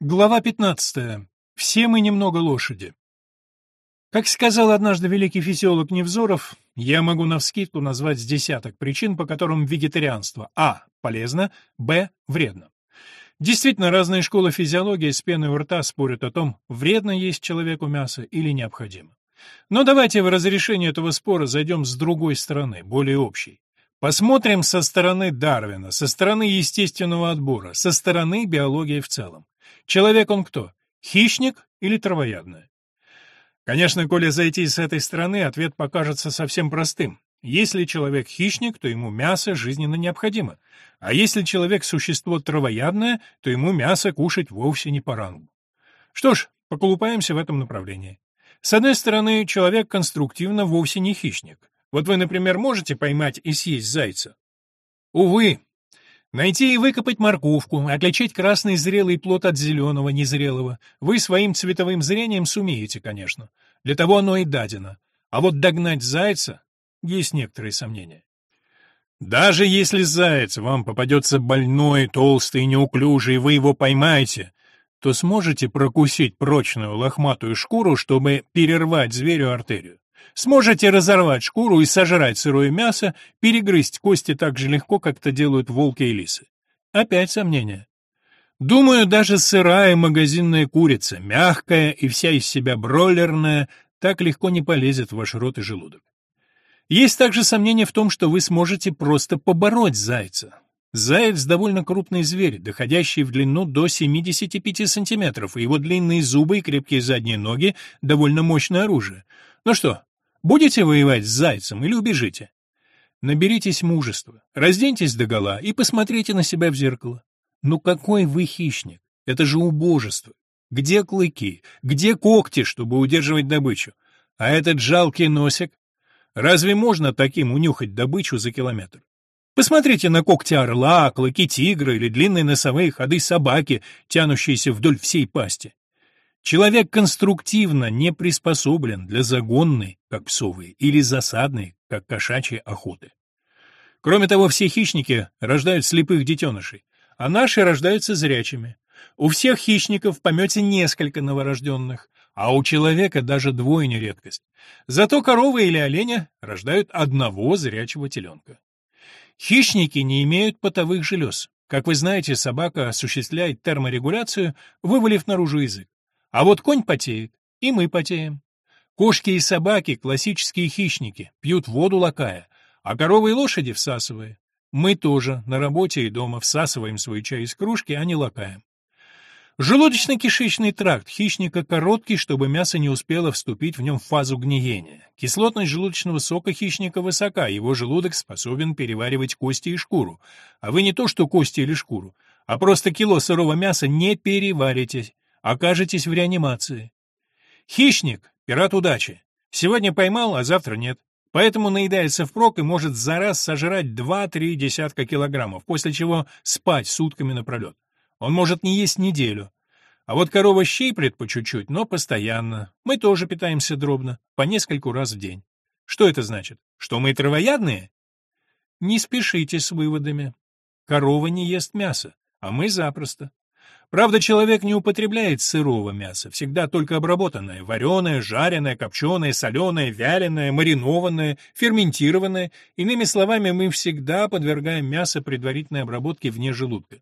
Глава 15. Все мы немного лошади. Как сказал однажды великий физиолог Невзоров, я могу навскидку назвать с десяток причин, по которым вегетарианство а. полезно, б. вредно. Действительно, разные школы физиологии с пеной у рта спорят о том, вредно есть человеку мясо или необходимо. Но давайте в разрешение этого спора зайдем с другой стороны, более общей. Посмотрим со стороны Дарвина, со стороны естественного отбора, со стороны биологии в целом. Человек он кто? Хищник или травоядное? Конечно, коли зайти с этой стороны, ответ покажется совсем простым. Если человек хищник, то ему мясо жизненно необходимо. А если человек существо травоядное, то ему мясо кушать вовсе не по рангу. Что ж, поколупаемся в этом направлении. С одной стороны, человек конструктивно вовсе не хищник. Вот вы, например, можете поймать и съесть зайца? Увы, Найти и выкопать морковку, отличить красный зрелый плод от зеленого незрелого. Вы своим цветовым зрением сумеете, конечно. Для того оно и дадено. А вот догнать зайца есть некоторые сомнения. Даже если заяц вам попадется больной, толстый, неуклюжий, вы его поймаете, то сможете прокусить прочную лохматую шкуру, чтобы перервать зверю артерию. Сможете разорвать шкуру и сожрать сырое мясо, перегрызть кости так же легко, как это делают волки и лисы. Опять сомнения. Думаю, даже сырая магазинная курица, мягкая и вся из себя бройлерная, так легко не полезет в ваш рот и желудок. Есть также сомнение в том, что вы сможете просто побороть зайца. Заяц — довольно крупный зверь, доходящий в длину до 75 сантиметров, и его длинные зубы и крепкие задние ноги — довольно мощное оружие. Ну что, Будете воевать с зайцем или убежите? Наберитесь мужества, разденьтесь догола и посмотрите на себя в зеркало. Ну какой вы хищник? Это же убожество. Где клыки? Где когти, чтобы удерживать добычу? А этот жалкий носик? Разве можно таким унюхать добычу за километр? Посмотрите на когти орла, клыки тигра или длинные носовые ходы собаки, тянущиеся вдоль всей пасти. Человек конструктивно не приспособлен для загонной, как псовые, или засадной, как кошачьей охоты. Кроме того, все хищники рождают слепых детенышей, а наши рождаются зрячими. У всех хищников в помете несколько новорожденных, а у человека даже двойня редкость. Зато коровы или оленя рождают одного зрячего теленка. Хищники не имеют потовых желез. Как вы знаете, собака осуществляет терморегуляцию, вывалив наружу язык. А вот конь потеет, и мы потеем. Кошки и собаки — классические хищники, пьют воду лакая, а коровы и лошади всасывая. Мы тоже на работе и дома всасываем свой чай из кружки, а не лакаем. Желудочно-кишечный тракт хищника короткий, чтобы мясо не успело вступить в нем в фазу гниения. Кислотность желудочного сока хищника высока, его желудок способен переваривать кости и шкуру. А вы не то что кости или шкуру, а просто кило сырого мяса не переварите, окажетесь в реанимации. Хищник — пират удачи. Сегодня поймал, а завтра нет. Поэтому наедается впрок и может за раз сожрать два-три десятка килограммов, после чего спать сутками напролет. Он может не есть неделю. А вот корова щиплет по чуть-чуть, но постоянно. Мы тоже питаемся дробно, по нескольку раз в день. Что это значит? Что мы травоядные? Не спешите с выводами. Корова не ест мясо, а мы запросто. Правда, человек не употребляет сырого мяса, всегда только обработанное, вареное, жареное, копченое, соленое, вяленое, маринованное, ферментированное. Иными словами, мы всегда подвергаем мясо предварительной обработке вне желудка.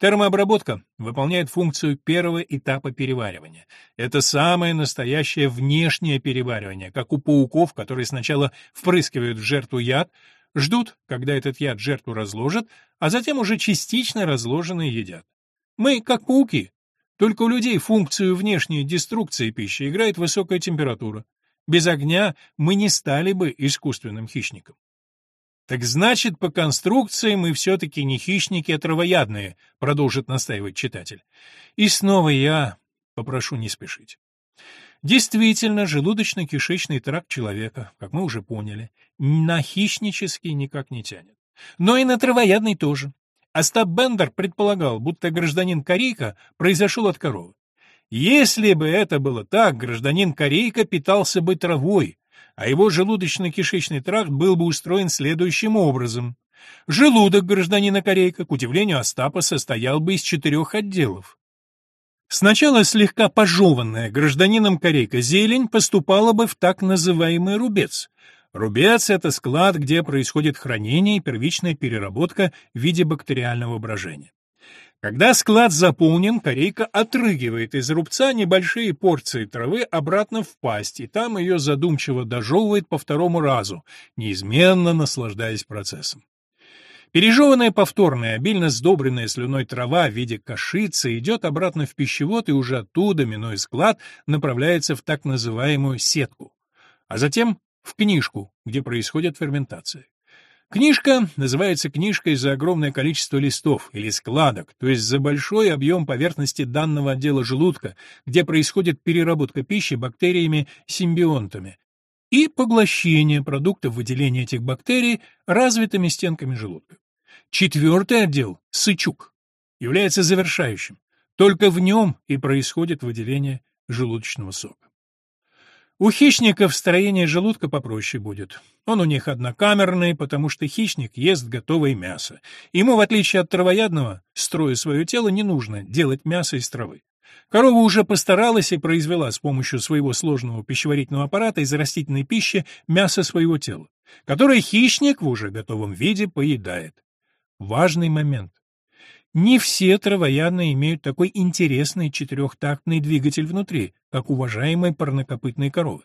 Термообработка выполняет функцию первого этапа переваривания. Это самое настоящее внешнее переваривание, как у пауков, которые сначала впрыскивают в жертву яд, ждут, когда этот яд жертву разложат, а затем уже частично разложенный едят. Мы как пауки. Только у людей функцию внешней деструкции пищи играет высокая температура. Без огня мы не стали бы искусственным хищником. Так значит, по конструкции мы все-таки не хищники, а травоядные, продолжит настаивать читатель. И снова я попрошу не спешить. Действительно, желудочно-кишечный тракт человека, как мы уже поняли, на хищнический никак не тянет. Но и на травоядный тоже. Остап Бендер предполагал, будто гражданин Корейка произошел от коровы. Если бы это было так, гражданин Корейка питался бы травой, а его желудочно-кишечный тракт был бы устроен следующим образом. Желудок гражданина Корейка, к удивлению Остапа, состоял бы из четырех отделов. Сначала слегка пожеванная гражданином корейка зелень поступала бы в так называемый рубец. Рубец — это склад, где происходит хранение и первичная переработка в виде бактериального брожения. Когда склад заполнен, корейка отрыгивает из рубца небольшие порции травы обратно в пасть, и там ее задумчиво дожевывает по второму разу, неизменно наслаждаясь процессом. Пережеванная повторная, обильно сдобренная слюной трава в виде кашицы идет обратно в пищевод и уже оттуда, минуя склад, направляется в так называемую сетку, а затем в книжку, где происходит ферментация. Книжка называется книжкой за огромное количество листов или складок, то есть за большой объем поверхности данного отдела желудка, где происходит переработка пищи бактериями-симбионтами и поглощение продуктов выделения этих бактерий развитыми стенками желудка. Четвертый отдел, сычук, является завершающим. Только в нем и происходит выделение желудочного сока. У хищников строение желудка попроще будет. Он у них однокамерный, потому что хищник ест готовое мясо. Ему, в отличие от травоядного, строя свое тело, не нужно делать мясо из травы. Корова уже постаралась и произвела с помощью своего сложного пищеварительного аппарата из растительной пищи мясо своего тела, которое хищник в уже готовом виде поедает. Важный момент. Не все травоядные имеют такой интересный четырехтактный двигатель внутри, как уважаемые парнокопытные коровы.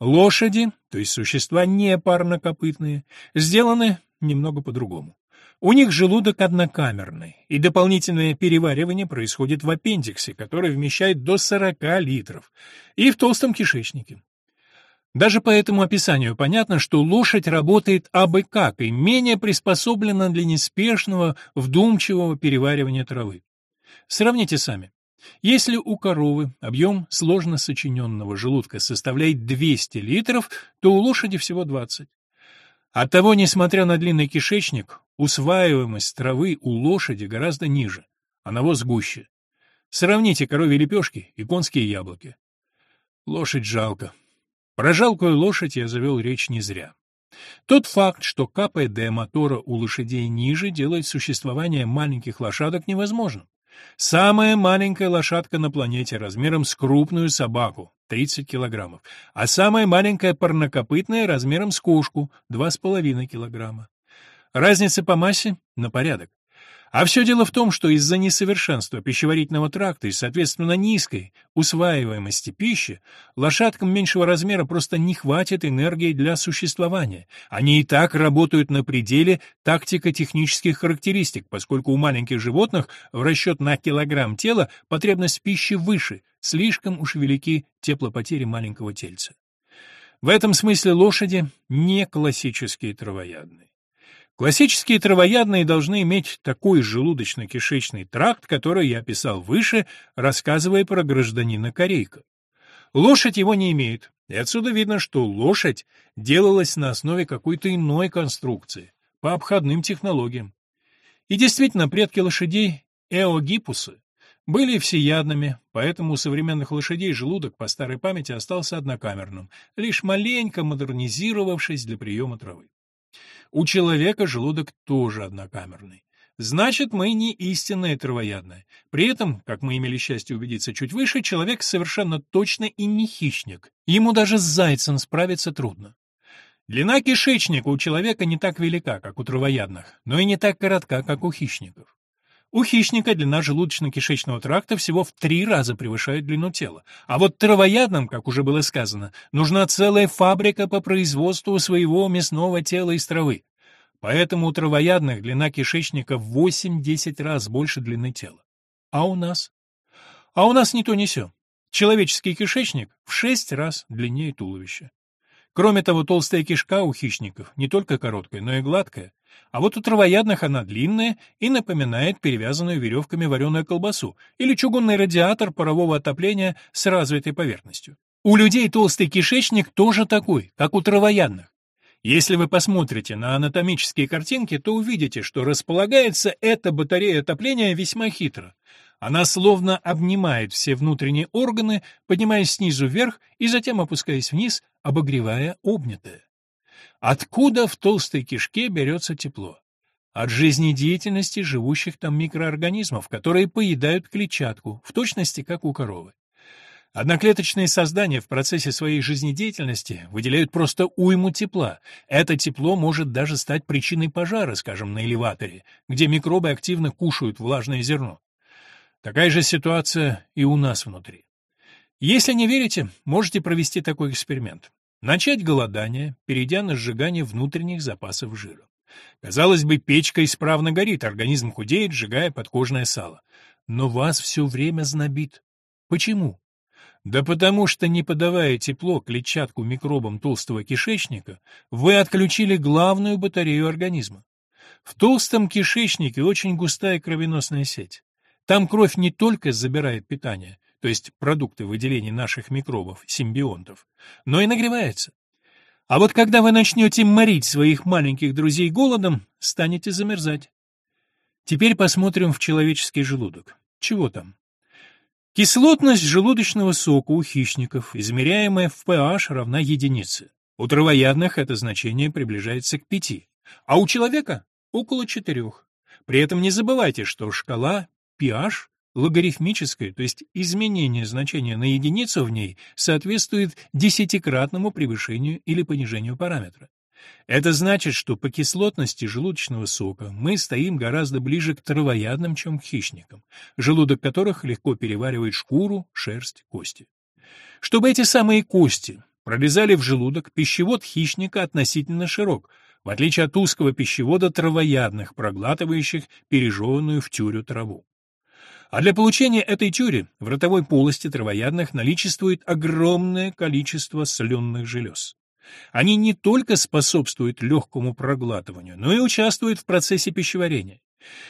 Лошади, то есть существа не парнокопытные, сделаны немного по-другому. У них желудок однокамерный, и дополнительное переваривание происходит в аппендиксе, который вмещает до 40 литров, и в толстом кишечнике. Даже по этому описанию понятно, что лошадь работает абы как и менее приспособлена для неспешного, вдумчивого переваривания травы. Сравните сами. Если у коровы объем сложно сочиненного желудка составляет 200 литров, то у лошади всего 20. Оттого, несмотря на длинный кишечник, усваиваемость травы у лошади гораздо ниже, а навоз гуще. Сравните коровьи лепешки и конские яблоки. Лошадь жалко. Про жалкую лошадь я завел речь не зря. Тот факт, что КПД мотора у лошадей ниже, делает существование маленьких лошадок невозможным. Самая маленькая лошадка на планете размером с крупную собаку — 30 килограммов, а самая маленькая парнокопытная размером с кошку — 2,5 килограмма. Разница по массе — на порядок. А все дело в том, что из-за несовершенства пищеварительного тракта и, соответственно, низкой усваиваемости пищи, лошадкам меньшего размера просто не хватит энергии для существования. Они и так работают на пределе тактико-технических характеристик, поскольку у маленьких животных в расчет на килограмм тела потребность пищи выше, слишком уж велики теплопотери маленького тельца. В этом смысле лошади не классические травоядные. Классические травоядные должны иметь такой желудочно-кишечный тракт, который я описал выше, рассказывая про гражданина Корейка. Лошадь его не имеет, и отсюда видно, что лошадь делалась на основе какой-то иной конструкции, по обходным технологиям. И действительно, предки лошадей, эогипусы, были всеядными, поэтому у современных лошадей желудок по старой памяти остался однокамерным, лишь маленько модернизировавшись для приема травы. У человека желудок тоже однокамерный. Значит, мы не истинные травоядные. При этом, как мы имели счастье убедиться чуть выше, человек совершенно точно и не хищник. Ему даже с зайцем справиться трудно. Длина кишечника у человека не так велика, как у травоядных, но и не так коротка, как у хищников. У хищника длина желудочно-кишечного тракта всего в три раза превышает длину тела. А вот травоядным, как уже было сказано, нужна целая фабрика по производству своего мясного тела из травы. Поэтому у травоядных длина кишечника в 8-10 раз больше длины тела. А у нас? А у нас не то не сё. Человеческий кишечник в 6 раз длиннее туловища. Кроме того, толстая кишка у хищников не только короткая, но и гладкая, а вот у травоядных она длинная и напоминает перевязанную веревками вареную колбасу или чугунный радиатор парового отопления с развитой поверхностью. У людей толстый кишечник тоже такой, как у травоядных. Если вы посмотрите на анатомические картинки, то увидите, что располагается эта батарея отопления весьма хитро. Она словно обнимает все внутренние органы, поднимаясь снизу вверх и затем опускаясь вниз, обогревая обнятое. Откуда в толстой кишке берется тепло? от жизнедеятельности живущих там микроорганизмов, которые поедают клетчатку, в точности как у коровы. Одноклеточные создания в процессе своей жизнедеятельности выделяют просто уйму тепла. Это тепло может даже стать причиной пожара, скажем, на элеваторе, где микробы активно кушают влажное зерно. Такая же ситуация и у нас внутри. Если не верите, можете провести такой эксперимент. Начать голодание, перейдя на сжигание внутренних запасов жира. Казалось бы, печка исправно горит, организм худеет, сжигая подкожное сало. Но вас все время знобит. Почему? Да потому что, не подавая тепло клетчатку микробам толстого кишечника, вы отключили главную батарею организма. В толстом кишечнике очень густая кровеносная сеть. Там кровь не только забирает питание, то есть продукты выделения наших микробов, симбионтов, но и нагревается. А вот когда вы начнете морить своих маленьких друзей голодом, станете замерзать. Теперь посмотрим в человеческий желудок. Чего там? Кислотность желудочного сока у хищников, измеряемая в pH, равна единице. У травоядных это значение приближается к 5, а у человека — около 4. При этом не забывайте, что шкала pH логарифмическая, то есть изменение значения на единицу в ней соответствует десятикратному превышению или понижению параметра. Это значит, что по кислотности желудочного сока мы стоим гораздо ближе к травоядным, чем к хищникам, желудок которых легко переваривает шкуру, шерсть, кости. Чтобы эти самые кости пролезали в желудок, пищевод хищника относительно широк, в отличие от узкого пищевода травоядных, проглатывающих пережеванную в тюрю траву. А для получения этой тюри в ротовой полости травоядных наличествует огромное количество слюнных желез. Они не только способствуют легкому проглатыванию, но и участвуют в процессе пищеварения.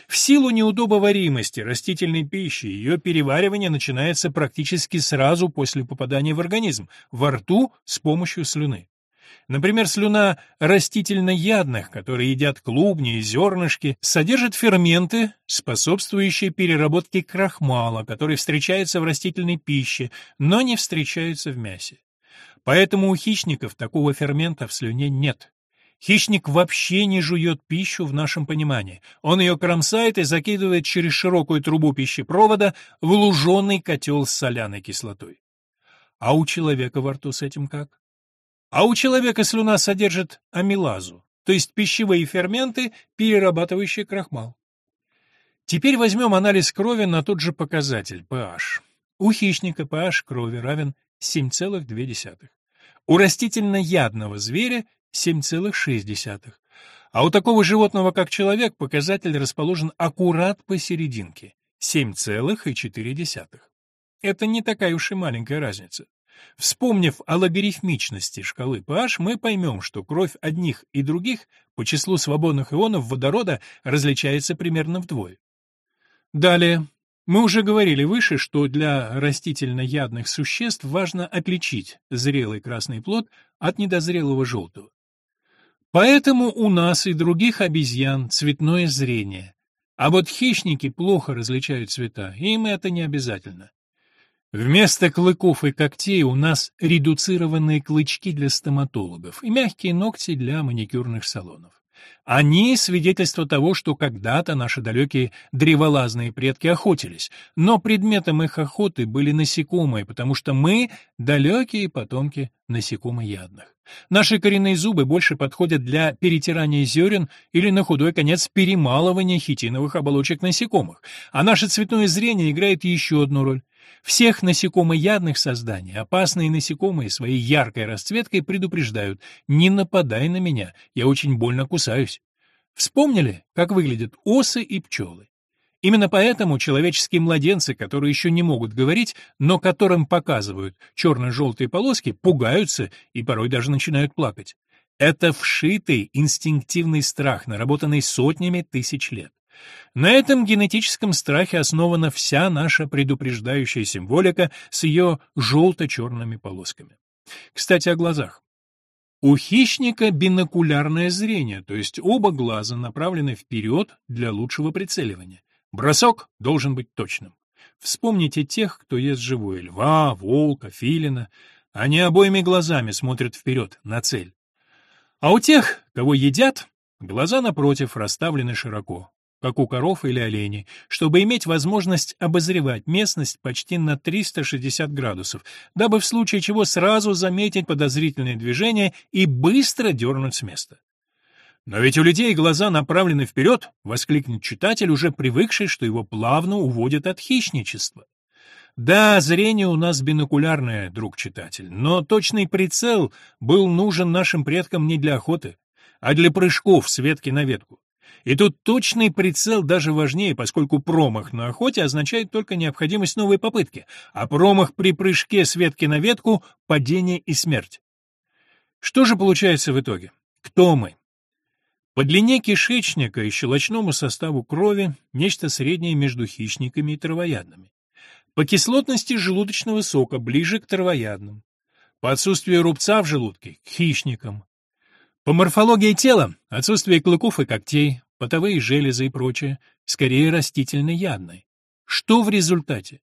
В силу неудобоваримости растительной пищи ее переваривание начинается практически сразу после попадания в организм, во рту с помощью слюны. Например, слюна растительноядных, которые едят клубни и зернышки, содержит ферменты, способствующие переработке крахмала, который встречается в растительной пище, но не встречается в мясе. Поэтому у хищников такого фермента в слюне нет. Хищник вообще не жует пищу в нашем понимании. Он ее кромсает и закидывает через широкую трубу пищепровода в луженый котел с соляной кислотой. А у человека во рту с этим как? А у человека слюна содержит амилазу, то есть пищевые ферменты, перерабатывающие крахмал. Теперь возьмем анализ крови на тот же показатель pH. У хищника pH крови равен 7,2. У растительноядного зверя 7,6. А у такого животного, как человек, показатель расположен аккурат посерединке — 7,4. Это не такая уж и маленькая разница. Вспомнив о логарифмичности шкалы pH, мы поймем, что кровь одних и других по числу свободных ионов водорода различается примерно вдвое. Далее, мы уже говорили выше, что для растительноядных существ важно отличить зрелый красный плод от недозрелого желтого. Поэтому у нас и других обезьян цветное зрение. А вот хищники плохо различают цвета, им это не обязательно. Вместо клыков и когтей у нас редуцированные клычки для стоматологов и мягкие ногти для маникюрных салонов. Они — свидетельство того, что когда-то наши далекие древолазные предки охотились, но предметом их охоты были насекомые, потому что мы — далекие потомки насекомоядных. Наши коренные зубы больше подходят для перетирания зерен или на худой конец перемалывания хитиновых оболочек насекомых, а наше цветное зрение играет еще одну роль. Всех насекомоядных созданий опасные насекомые своей яркой расцветкой предупреждают «не нападай на меня, я очень больно кусаюсь». Вспомнили, как выглядят осы и пчелы? Именно поэтому человеческие младенцы, которые еще не могут говорить, но которым показывают черно-желтые полоски, пугаются и порой даже начинают плакать. Это вшитый инстинктивный страх, наработанный сотнями тысяч лет. На этом генетическом страхе основана вся наша предупреждающая символика с ее желто-черными полосками. Кстати, о глазах. У хищника бинокулярное зрение, то есть оба глаза направлены вперед для лучшего прицеливания. Бросок должен быть точным. Вспомните тех, кто ест живое льва, волка, филина. Они обоими глазами смотрят вперед, на цель. А у тех, кого едят, Глаза, напротив, расставлены широко, как у коров или оленей, чтобы иметь возможность обозревать местность почти на 360 градусов, дабы в случае чего сразу заметить подозрительные движения и быстро дернуть с места. «Но ведь у людей глаза направлены вперед!» — воскликнет читатель, уже привыкший, что его плавно уводят от хищничества. Да, зрение у нас бинокулярное, друг читатель, но точный прицел был нужен нашим предкам не для охоты, а для прыжков с ветки на ветку. И тут точный прицел даже важнее, поскольку промах на охоте означает только необходимость новой попытки, а промах при прыжке с ветки на ветку — падение и смерть. Что же получается в итоге? Кто мы? По длине кишечника и щелочному составу крови нечто среднее между хищниками и травоядными. По кислотности желудочного сока ближе к травоядным. По отсутствию рубца в желудке – к хищникам. По морфологии тела – отсутствие клыков и когтей, потовые железы и прочее, скорее растительно-ядной. Что в результате?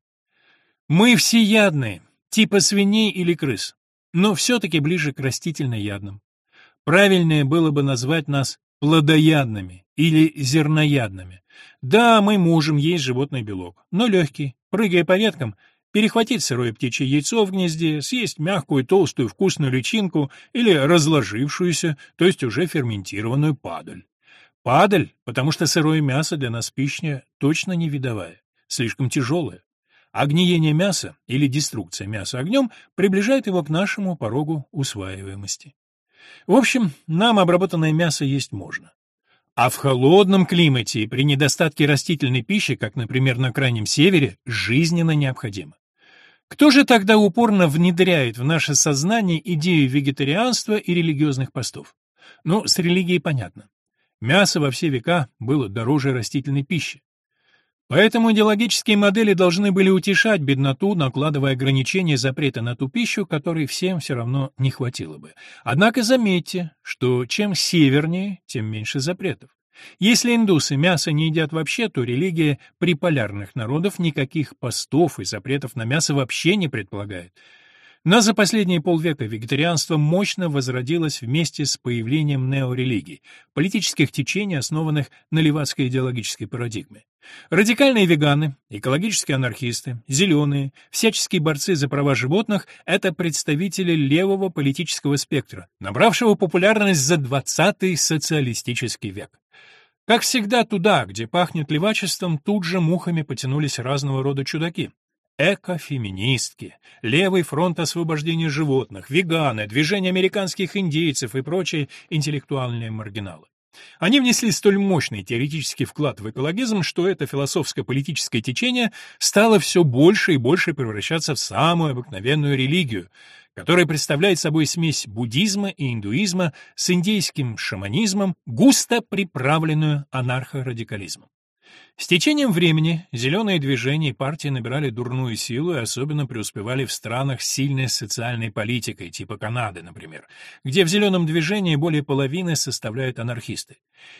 Мы всеядные, типа свиней или крыс, но все-таки ближе к растительно-ядным. Правильнее было бы назвать нас плодоядными или зерноядными. Да, мы можем есть животный белок, но легкий, прыгая по веткам, перехватить сырое птичье яйцо в гнезде, съесть мягкую, толстую, вкусную личинку или разложившуюся, то есть уже ферментированную падаль. Падаль, потому что сырое мясо для нас пища точно не видовая, слишком тяжелое. А мяса или деструкция мяса огнем приближает его к нашему порогу усваиваемости. В общем, нам обработанное мясо есть можно. А в холодном климате при недостатке растительной пищи, как, например, на Крайнем Севере, жизненно необходимо. Кто же тогда упорно внедряет в наше сознание идею вегетарианства и религиозных постов? Ну, с религией понятно. Мясо во все века было дороже растительной пищи. Поэтому идеологические модели должны были утешать бедноту, накладывая ограничения запрета на ту пищу, которой всем все равно не хватило бы. Однако заметьте, что чем севернее, тем меньше запретов. Если индусы мясо не едят вообще, то религия приполярных народов никаких постов и запретов на мясо вообще не предполагает. Но за последние полвека вегетарианство мощно возродилось вместе с появлением неорелигий, политических течений, основанных на левацкой идеологической парадигме. Радикальные веганы, экологические анархисты, зеленые, всяческие борцы за права животных — это представители левого политического спектра, набравшего популярность за 20-й социалистический век. Как всегда, туда, где пахнет левачеством, тут же мухами потянулись разного рода чудаки. Экофеминистки, Левый фронт освобождения животных, веганы, движение американских индейцев и прочие интеллектуальные маргиналы. Они внесли столь мощный теоретический вклад в экологизм, что это философско-политическое течение стало все больше и больше превращаться в самую обыкновенную религию, которая представляет собой смесь буддизма и индуизма с индейским шаманизмом, густо приправленную анархорадикализмом. С течением времени зеленые движения и партии набирали дурную силу и особенно преуспевали в странах с сильной социальной политикой, типа Канады, например, где в зеленом движении более половины составляют анархисты.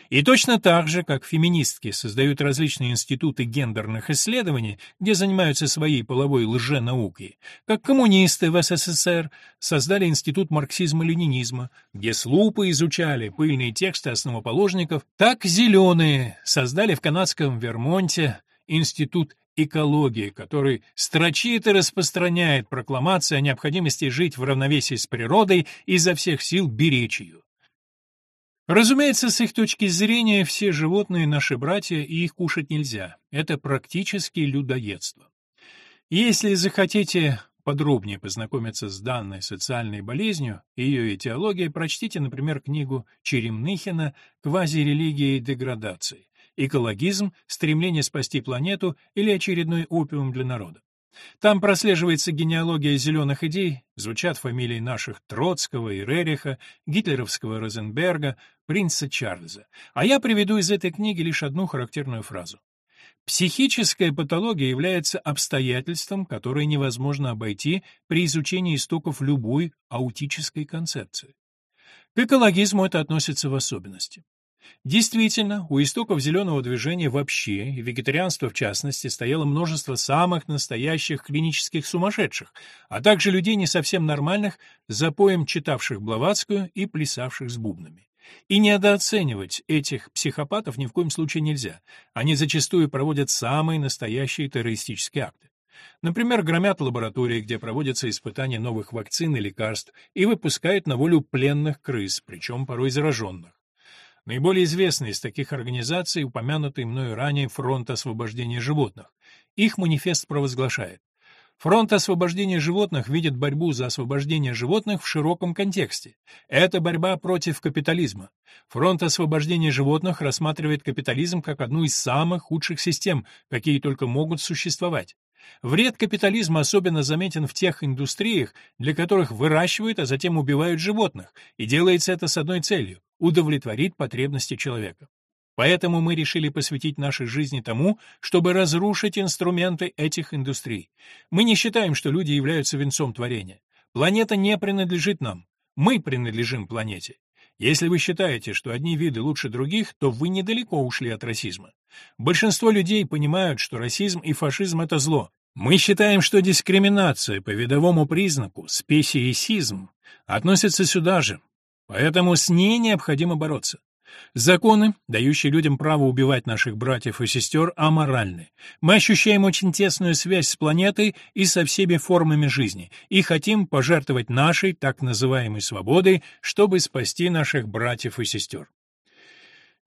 И точно так же, как феминистки создают различные институты гендерных исследований, где занимаются своей половой лженаукой, как коммунисты в СССР создали институт марксизма-ленинизма, где с лупой изучали пыльные тексты основоположников, так зеленые создали в канадском Вермонте институт экологии, который строчит и распространяет прокламации о необходимости жить в равновесии с природой и изо всех сил беречь ее. Разумеется, с их точки зрения все животные наши братья, и их кушать нельзя. Это практически людоедство. Если захотите подробнее познакомиться с данной социальной болезнью и ее этиологией, прочтите, например, книгу Черемныхина «Квазирелигия и деградация. Экологизм, стремление спасти планету или очередной опиум для народа». Там прослеживается генеалогия зеленых идей, звучат фамилии наших Троцкого и Рериха, гитлеровского Розенберга, принца Чарльза. А я приведу из этой книги лишь одну характерную фразу. Психическая патология является обстоятельством, которое невозможно обойти при изучении истоков любой аутической концепции. К экологизму это относится в особенности. Действительно, у истоков зеленого движения вообще, и вегетарианства в частности, стояло множество самых настоящих клинических сумасшедших, а также людей не совсем нормальных, запоем читавших Блаватскую и плясавших с бубнами. И недооценивать этих психопатов ни в коем случае нельзя. Они зачастую проводят самые настоящие террористические акты. Например, громят лаборатории, где проводятся испытания новых вакцин и лекарств, и выпускают на волю пленных крыс, причем порой зараженных. Наиболее известный из таких организаций, упомянутый мною ранее Фронт освобождения животных. Их манифест провозглашает Фронт освобождения животных видит борьбу за освобождение животных в широком контексте. Это борьба против капитализма. Фронт освобождения животных рассматривает капитализм как одну из самых худших систем, какие только могут существовать. Вред капитализма особенно заметен в тех индустриях, для которых выращивают, а затем убивают животных, и делается это с одной целью – удовлетворить потребности человека. Поэтому мы решили посвятить нашей жизни тому, чтобы разрушить инструменты этих индустрий. Мы не считаем, что люди являются венцом творения. Планета не принадлежит нам. Мы принадлежим планете. Если вы считаете, что одни виды лучше других, то вы недалеко ушли от расизма. Большинство людей понимают, что расизм и фашизм — это зло. Мы считаем, что дискриминация по видовому признаку, спесиесизм, относится сюда же. Поэтому с ней необходимо бороться. Законы, дающие людям право убивать наших братьев и сестер, аморальны. Мы ощущаем очень тесную связь с планетой и со всеми формами жизни, и хотим пожертвовать нашей так называемой свободой, чтобы спасти наших братьев и сестер.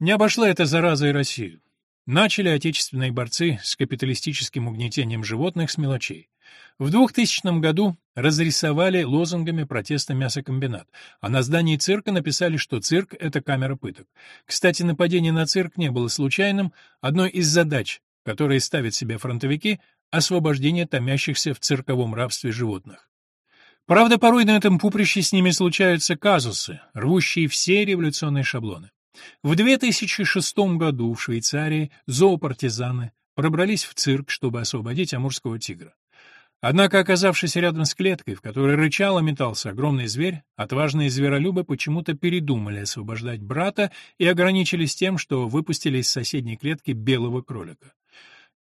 Не обошла эта зараза и Россию. Начали отечественные борцы с капиталистическим угнетением животных с мелочей. В 2000 году разрисовали лозунгами протеста мясокомбинат, а на здании цирка написали, что цирк — это камера пыток. Кстати, нападение на цирк не было случайным. Одной из задач, которые ставят себе фронтовики — освобождение томящихся в цирковом рабстве животных. Правда, порой на этом поприще с ними случаются казусы, рвущие все революционные шаблоны. В 2006 году в Швейцарии зоопартизаны пробрались в цирк, чтобы освободить амурского тигра. Однако, оказавшись рядом с клеткой, в которой рычал и метался огромный зверь, отважные зверолюбы почему-то передумали освобождать брата и ограничились тем, что выпустили из соседней клетки белого кролика,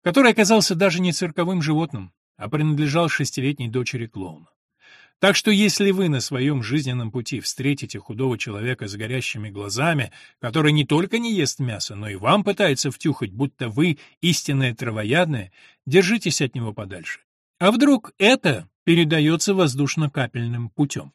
который оказался даже не цирковым животным, а принадлежал шестилетней дочери клоуна. Так что если вы на своем жизненном пути встретите худого человека с горящими глазами, который не только не ест мясо, но и вам пытается втюхать, будто вы истинное травоядное, держитесь от него подальше. А вдруг это передается воздушно-капельным путем?